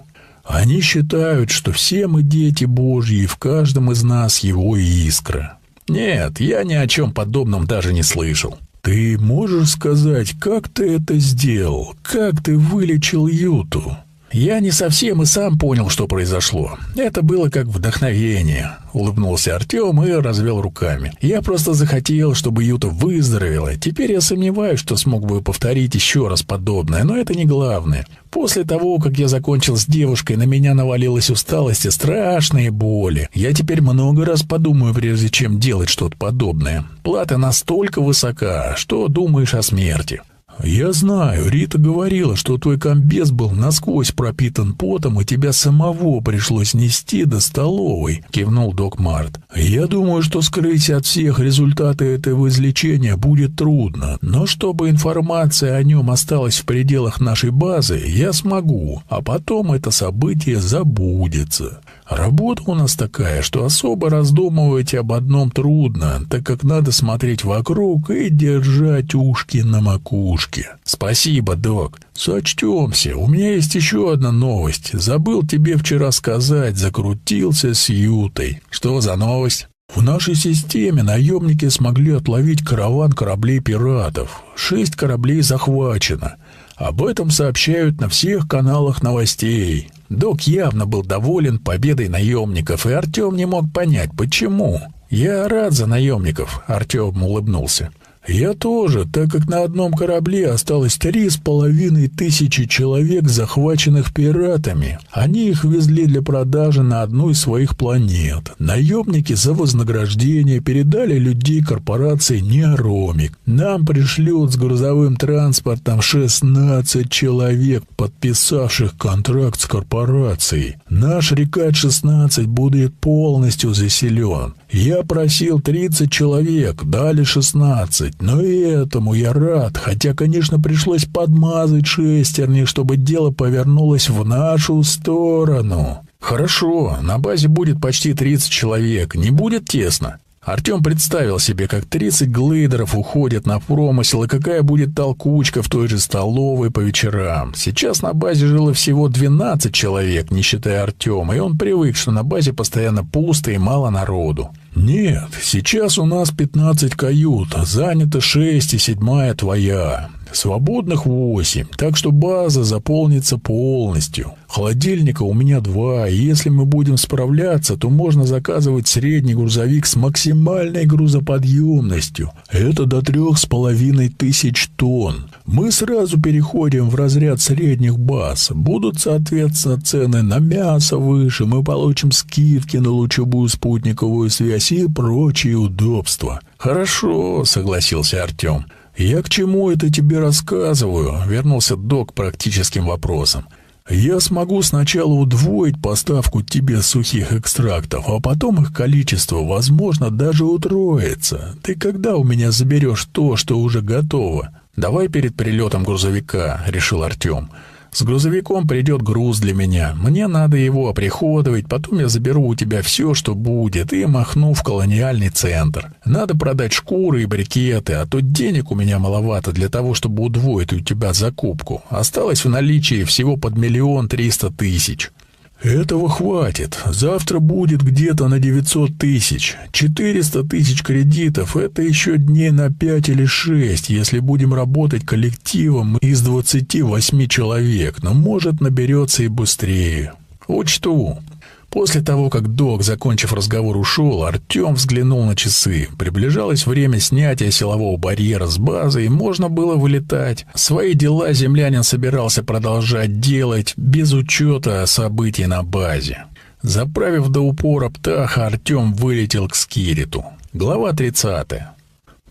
Они считают, что все мы дети Божьи, и в каждом из нас его искра. Нет, я ни о чем подобном даже не слышал. «Ты можешь сказать, как ты это сделал? Как ты вылечил Юту?» Я не совсем и сам понял, что произошло. Это было как вдохновение. Улыбнулся Артем и развел руками. Я просто захотел, чтобы Юта выздоровела. Теперь я сомневаюсь, что смог бы повторить еще раз подобное, но это не главное. После того, как я закончил с девушкой, на меня навалилась усталость и страшные боли. Я теперь много раз подумаю, прежде чем делать что-то подобное. Плата настолько высока, что думаешь о смерти. «Я знаю, Рита говорила, что твой комбез был насквозь пропитан потом, и тебя самого пришлось нести до столовой», — кивнул док Март. «Я думаю, что скрыть от всех результаты этого излечения будет трудно, но чтобы информация о нем осталась в пределах нашей базы, я смогу, а потом это событие забудется. Работа у нас такая, что особо раздумывать об одном трудно, так как надо смотреть вокруг и держать ушки на макушке. Спасибо, док. Сочтемся. У меня есть еще одна новость. Забыл тебе вчера сказать, закрутился с Ютой. Что за новость? В нашей системе наемники смогли отловить караван кораблей пиратов. Шесть кораблей захвачено. Об этом сообщают на всех каналах новостей. Док явно был доволен победой наемников, и Артем не мог понять, почему. «Я рад за наемников», — Артем улыбнулся. «Я тоже, так как на одном корабле осталось три с половиной тысячи человек, захваченных пиратами. Они их везли для продажи на одну из своих планет. Наемники за вознаграждение передали людей корпорации Неоромик. Нам пришлют с грузовым транспортом 16 человек, подписавших контракт с корпорацией. Наш Рекат-16 будет полностью заселен. Я просил 30 человек, дали 16, но и этому я рад, хотя, конечно, пришлось подмазать шестерни, чтобы дело повернулось в нашу сторону. Хорошо, на базе будет почти 30 человек, не будет тесно. Артем представил себе, как 30 глейдеров уходят на промысел и какая будет толкучка в той же столовой по вечерам. Сейчас на базе жило всего 12 человек, не считая Артема, и он привык, что на базе постоянно пусто и мало народу. «Нет, сейчас у нас 15 кают, занято 6 и седьмая твоя. Свободных восемь, так что база заполнится полностью. Холодильника у меня два, и если мы будем справляться, то можно заказывать средний грузовик с максимальной грузоподъемностью. Это до трех с половиной тысяч тонн. Мы сразу переходим в разряд средних баз. Будут, соответственно, цены на мясо выше, мы получим скидки на лучевую спутниковую связь и прочие удобства. «Хорошо», — согласился Артем. «Я к чему это тебе рассказываю?» — вернулся док практическим вопросом. «Я смогу сначала удвоить поставку тебе сухих экстрактов, а потом их количество, возможно, даже утроится. Ты когда у меня заберешь то, что уже готово?» «Давай перед прилетом грузовика», — решил Артем. С грузовиком придет груз для меня. Мне надо его оприходовать, потом я заберу у тебя все, что будет, и махну в колониальный центр. Надо продать шкуры и брикеты, а то денег у меня маловато для того, чтобы удвоить у тебя закупку. Осталось в наличии всего под миллион триста тысяч. «Этого хватит. Завтра будет где-то на 900 тысяч. 400 тысяч кредитов — это еще дней на 5 или 6, если будем работать коллективом из 28 человек, но, может, наберется и быстрее. Учту. После того, как док, закончив разговор, ушел, Артем взглянул на часы. Приближалось время снятия силового барьера с базы, и можно было вылетать. Свои дела землянин собирался продолжать делать, без учета событий на базе. Заправив до упора птаха, Артем вылетел к Скириту. Глава 30.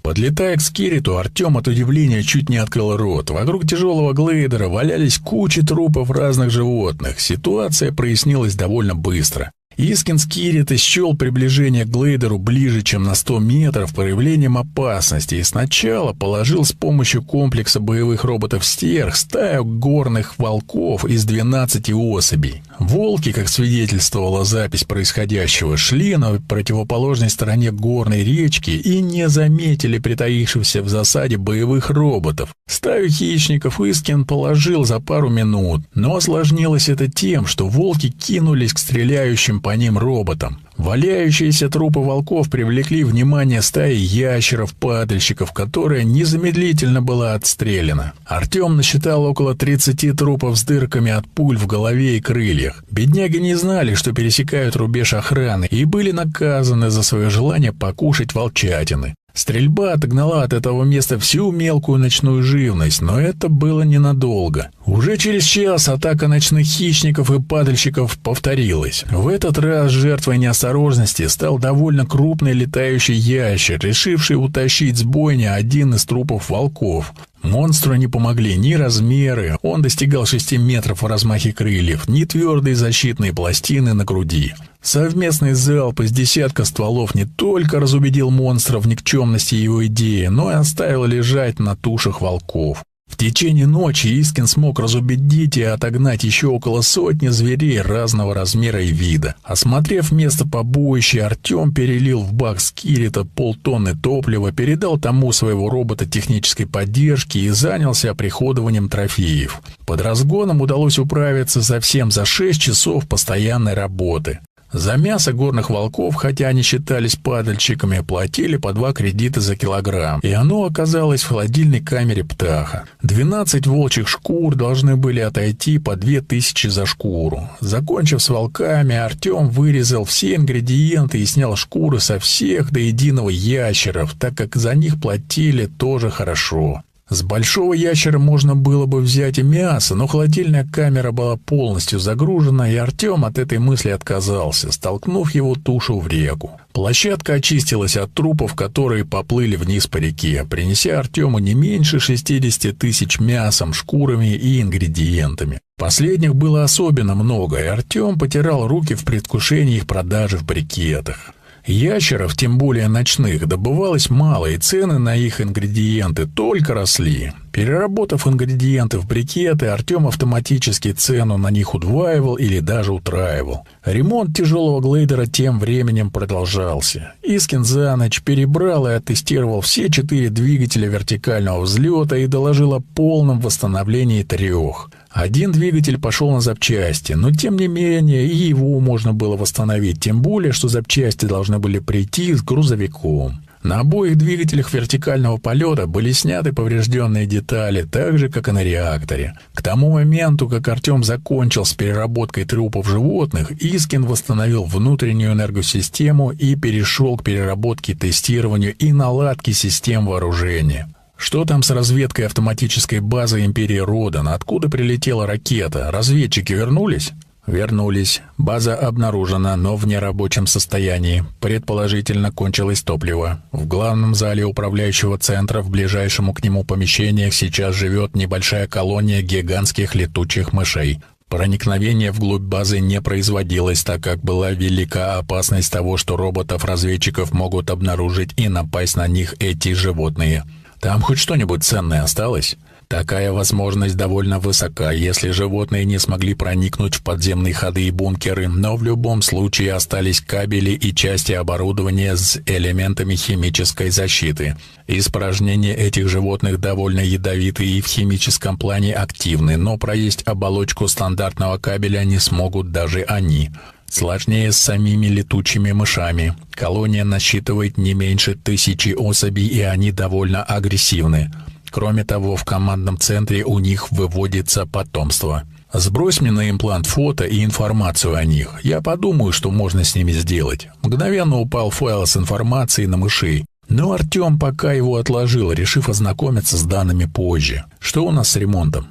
Подлетая к Скириту, Артем от удивления чуть не открыл рот. Вокруг тяжелого глейдера валялись кучи трупов разных животных. Ситуация прояснилась довольно быстро. Искин Скирит счел приближение к глейдеру ближе, чем на 100 метров, проявлением опасности, и сначала положил с помощью комплекса боевых роботов «Стерх» стаю горных волков из 12 особей. Волки, как свидетельствовала запись происходящего, шли на противоположной стороне горной речки и не заметили притаившихся в засаде боевых роботов. Стаю хищников Искин положил за пару минут, но осложнилось это тем, что волки кинулись к стреляющим по ним роботам. Валяющиеся трупы волков привлекли внимание стаи ящеров-падальщиков, которая незамедлительно была отстреляна. Артем насчитал около 30 трупов с дырками от пуль в голове и крыльях. Бедняги не знали, что пересекают рубеж охраны, и были наказаны за свое желание покушать волчатины. Стрельба отогнала от этого места всю мелкую ночную живность, но это было ненадолго. Уже через час атака ночных хищников и падальщиков повторилась. В этот раз жертвой неосторожности стал довольно крупный летающий ящер, решивший утащить с бойни один из трупов волков. Монстру не помогли ни размеры, он достигал 6 метров в размахе крыльев, ни твердые защитные пластины на груди. Совместный залп из десятка стволов не только разубедил монстра в никчемности его идеи, но и оставил лежать на тушах волков. В течение ночи Искин смог разубедить и отогнать еще около сотни зверей разного размера и вида. Осмотрев место побоища, Артем перелил в бак Скирита полтонны топлива, передал тому своего робота технической поддержки и занялся оприходованием трофеев. Под разгоном удалось управиться совсем за 6 часов постоянной работы. За мясо горных волков, хотя они считались падальщиками, платили по два кредита за килограмм, и оно оказалось в холодильной камере птаха. 12 волчьих шкур должны были отойти по две тысячи за шкуру. Закончив с волками, Артем вырезал все ингредиенты и снял шкуры со всех до единого ящеров, так как за них платили тоже хорошо. С большого ящера можно было бы взять и мясо, но холодильная камера была полностью загружена, и Артем от этой мысли отказался, столкнув его тушу в реку. Площадка очистилась от трупов, которые поплыли вниз по реке, принеся Артему не меньше 60 тысяч мясом, шкурами и ингредиентами. Последних было особенно много, и Артем потирал руки в предвкушении их продажи в брикетах. Ящеров, тем более ночных, добывалось мало, и цены на их ингредиенты только росли. Переработав ингредиенты в брикеты, Артем автоматически цену на них удваивал или даже утраивал. Ремонт тяжелого глейдера тем временем продолжался. Искин за ночь перебрал и оттестировал все четыре двигателя вертикального взлета и доложил о полном восстановлении трех. Один двигатель пошел на запчасти, но тем не менее и его можно было восстановить, тем более, что запчасти должны были прийти с грузовиком. На обоих двигателях вертикального полета были сняты поврежденные детали, так же, как и на реакторе. К тому моменту, как Артем закончил с переработкой трупов животных, Искин восстановил внутреннюю энергосистему и перешел к переработке, тестированию и наладке систем вооружения. Что там с разведкой автоматической базы Империи Родан? Откуда прилетела ракета? Разведчики вернулись? Вернулись. База обнаружена, но в нерабочем состоянии. Предположительно, кончилось топливо. В главном зале управляющего центра в ближайшем к нему помещениях сейчас живет небольшая колония гигантских летучих мышей. Проникновение вглубь базы не производилось, так как была велика опасность того, что роботов-разведчиков могут обнаружить и напасть на них эти животные. Там хоть что-нибудь ценное осталось? Такая возможность довольно высока, если животные не смогли проникнуть в подземные ходы и бункеры, но в любом случае остались кабели и части оборудования с элементами химической защиты. Испражнения этих животных довольно ядовитые и в химическом плане активны, но проесть оболочку стандартного кабеля не смогут даже они. Сложнее с самими летучими мышами. Колония насчитывает не меньше тысячи особей, и они довольно агрессивны. Кроме того, в командном центре у них выводится потомство. Сбрось мне на имплант фото и информацию о них. Я подумаю, что можно с ними сделать. Мгновенно упал файл с информацией на мышей. Но Артем пока его отложил, решив ознакомиться с данными позже. Что у нас с ремонтом?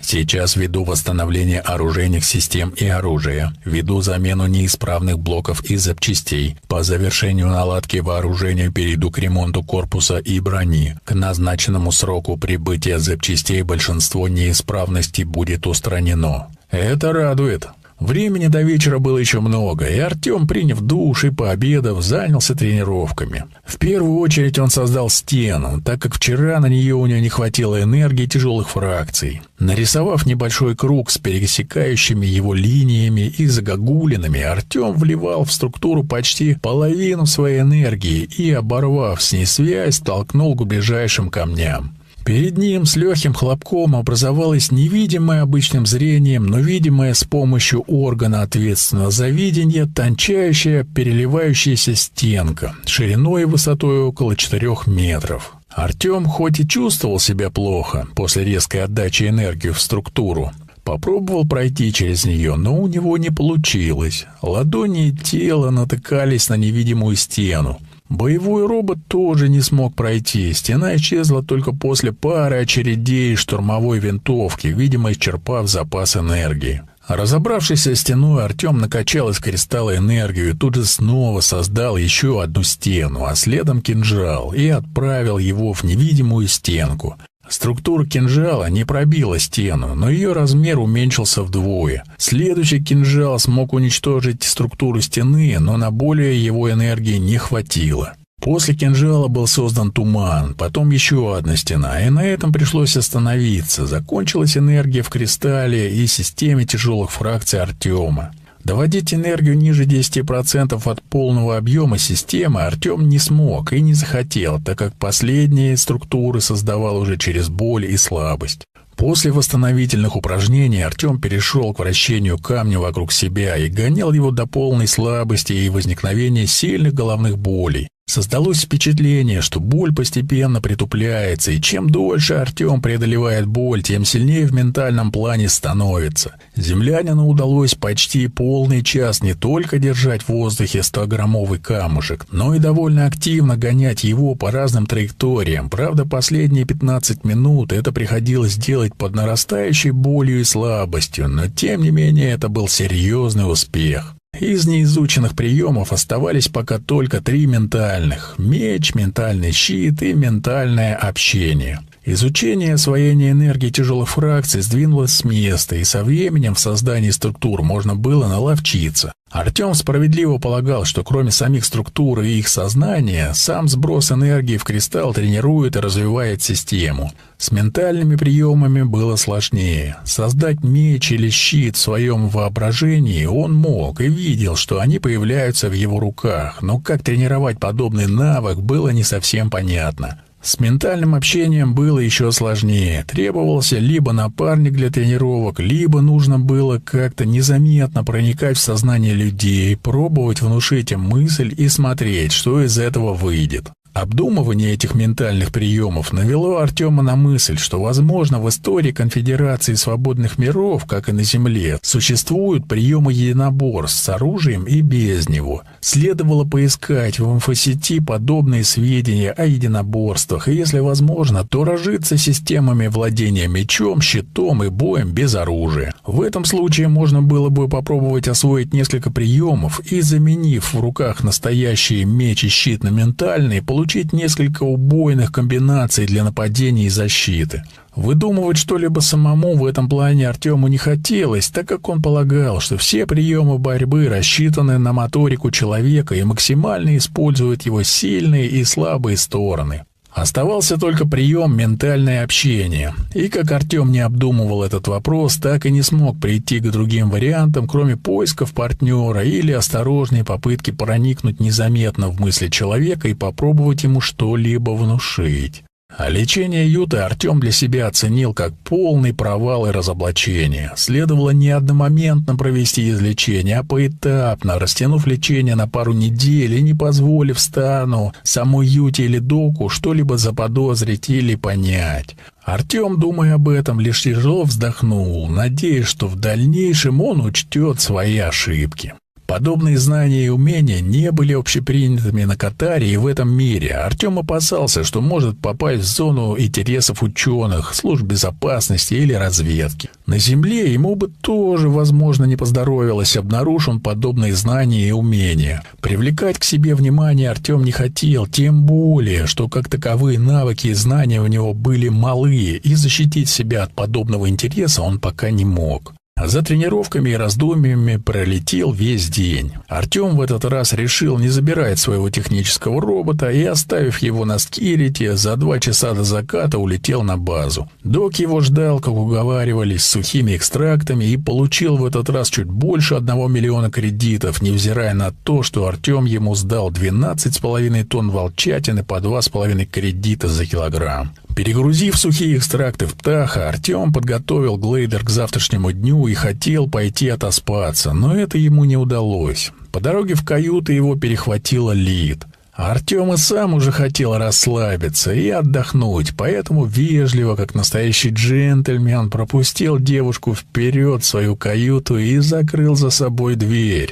Сейчас веду восстановление оружейных систем и оружия, веду замену неисправных блоков и запчастей. По завершению наладки вооружения перейду к ремонту корпуса и брони. К назначенному сроку прибытия запчастей большинство неисправностей будет устранено. Это радует. Времени до вечера было еще много, и Артем, приняв душ и пообедав, занялся тренировками. В первую очередь он создал стену, так как вчера на нее у него не хватило энергии тяжелых фракций. Нарисовав небольшой круг с пересекающими его линиями и загогулинами, Артем вливал в структуру почти половину своей энергии и, оборвав с ней связь, толкнул к ближайшим камням. Перед ним с легким хлопком образовалась невидимая обычным зрением, но видимая с помощью органа ответственного за видение тончайшая переливающаяся стенка, шириной и высотой около 4 метров. Артем хоть и чувствовал себя плохо после резкой отдачи энергии в структуру, Попробовал пройти через нее, но у него не получилось. Ладони и тело натыкались на невидимую стену. Боевой робот тоже не смог пройти. Стена исчезла только после пары очередей штурмовой винтовки, видимо, исчерпав запас энергии. Разобравшись со стеной, Артем накачал из кристалла энергию и тут же снова создал еще одну стену, а следом кинжал, и отправил его в невидимую стенку. Структура кинжала не пробила стену, но ее размер уменьшился вдвое. Следующий кинжал смог уничтожить структуру стены, но на более его энергии не хватило. После кинжала был создан туман, потом еще одна стена, и на этом пришлось остановиться. Закончилась энергия в кристалле и системе тяжелых фракций Артема. Доводить энергию ниже 10% от полного объема системы Артем не смог и не захотел, так как последние структуры создавал уже через боль и слабость. После восстановительных упражнений Артем перешел к вращению камня вокруг себя и гонял его до полной слабости и возникновения сильных головных болей. Создалось впечатление, что боль постепенно притупляется, и чем дольше Артем преодолевает боль, тем сильнее в ментальном плане становится. Землянину удалось почти полный час не только держать в воздухе 100-граммовый камушек, но и довольно активно гонять его по разным траекториям. Правда, последние 15 минут это приходилось делать под нарастающей болью и слабостью, но тем не менее это был серьезный успех. Из неизученных приемов оставались пока только три ментальных – меч, ментальный щит и ментальное общение. Изучение освоения энергии тяжелых фракций сдвинулось с места, и со временем в создании структур можно было наловчиться. Артем справедливо полагал, что кроме самих структур и их сознания, сам сброс энергии в кристалл тренирует и развивает систему. С ментальными приемами было сложнее. Создать меч или щит в своем воображении он мог и видел, что они появляются в его руках, но как тренировать подобный навык было не совсем понятно. С ментальным общением было еще сложнее. Требовался либо напарник для тренировок, либо нужно было как-то незаметно проникать в сознание людей, пробовать внушить им мысль и смотреть, что из этого выйдет. Обдумывание этих ментальных приемов навело Артема на мысль, что, возможно, в истории Конфедерации свободных миров, как и на Земле, существуют приемы единоборств с оружием и без него. Следовало поискать в инфосети подобные сведения о единоборствах, и, если возможно, то разжиться системами владения мечом, щитом и боем без оружия. В этом случае можно было бы попробовать освоить несколько приемов и, заменив в руках настоящие меч и щит на ментальные, получить получить несколько убойных комбинаций для нападения и защиты. Выдумывать что-либо самому в этом плане Артему не хотелось, так как он полагал, что все приемы борьбы рассчитаны на моторику человека и максимально используют его сильные и слабые стороны. Оставался только прием «ментальное общение». И как Артем не обдумывал этот вопрос, так и не смог прийти к другим вариантам, кроме поисков партнера или осторожной попытки проникнуть незаметно в мысли человека и попробовать ему что-либо внушить. А лечение Юты Артем для себя оценил как полный провал и разоблачение. Следовало не одномоментно провести излечение, а поэтапно, растянув лечение на пару недель и не позволив стану, самой Юте или Доку что-либо заподозрить или понять. Артем, думая об этом, лишь тяжело вздохнул, надеясь, что в дальнейшем он учтет свои ошибки. Подобные знания и умения не были общепринятыми на Катаре и в этом мире. Артем опасался, что может попасть в зону интересов ученых, служб безопасности или разведки. На Земле ему бы тоже, возможно, не поздоровилось, обнаружил он подобные знания и умения. Привлекать к себе внимание Артем не хотел, тем более, что как таковые навыки и знания у него были малые, и защитить себя от подобного интереса он пока не мог. За тренировками и раздумьями пролетел весь день. Артем в этот раз решил не забирать своего технического робота и, оставив его на скирите, за два часа до заката улетел на базу. Док его ждал, как уговаривались, с сухими экстрактами и получил в этот раз чуть больше одного миллиона кредитов, невзирая на то, что Артем ему сдал 12,5 тонн волчатины по 2,5 кредита за килограмм. Перегрузив сухие экстракты в птаха, Артем подготовил глейдер к завтрашнему дню и хотел пойти отоспаться, но это ему не удалось. По дороге в каюту его перехватила Лид. Артем и сам уже хотел расслабиться и отдохнуть, поэтому вежливо, как настоящий джентльмен, пропустил девушку вперед в свою каюту и закрыл за собой дверь.